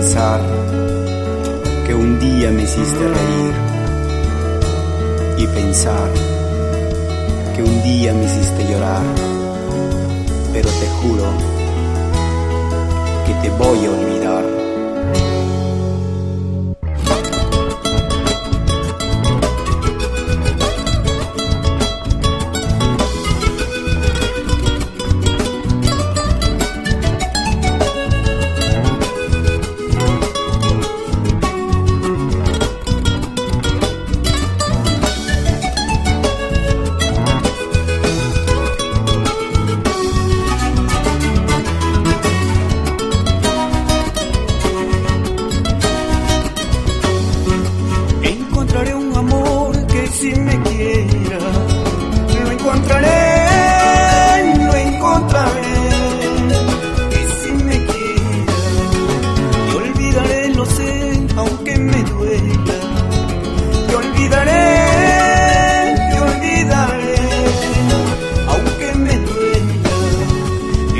pensar que un día me hiciste reír y pensar que un día me hiciste llorar, pero te juro que te voy a olvidar.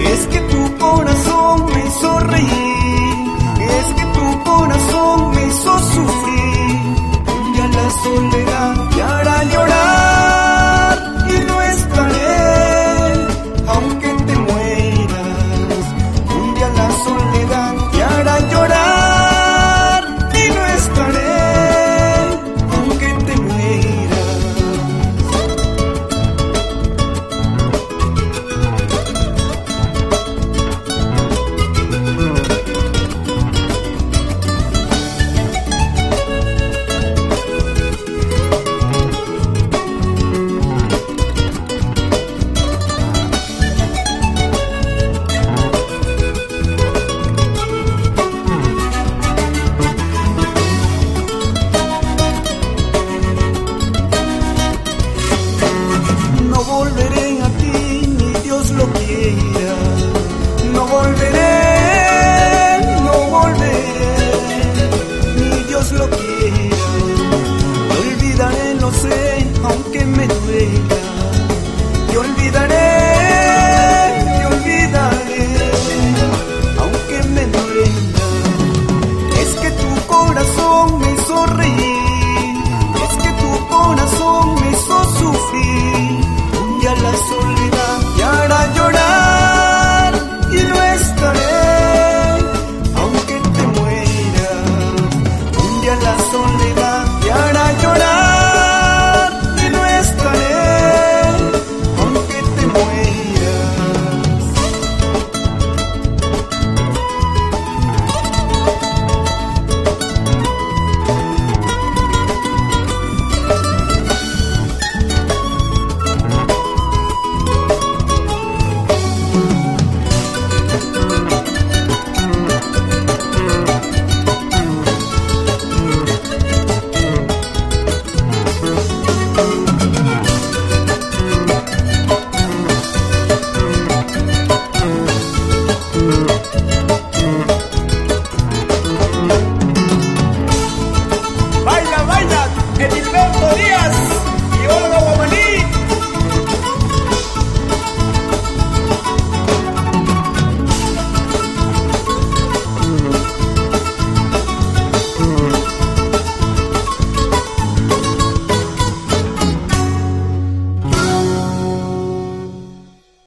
Es que tu corazón me hizo reír, es que tu corazón me hizo sufrir.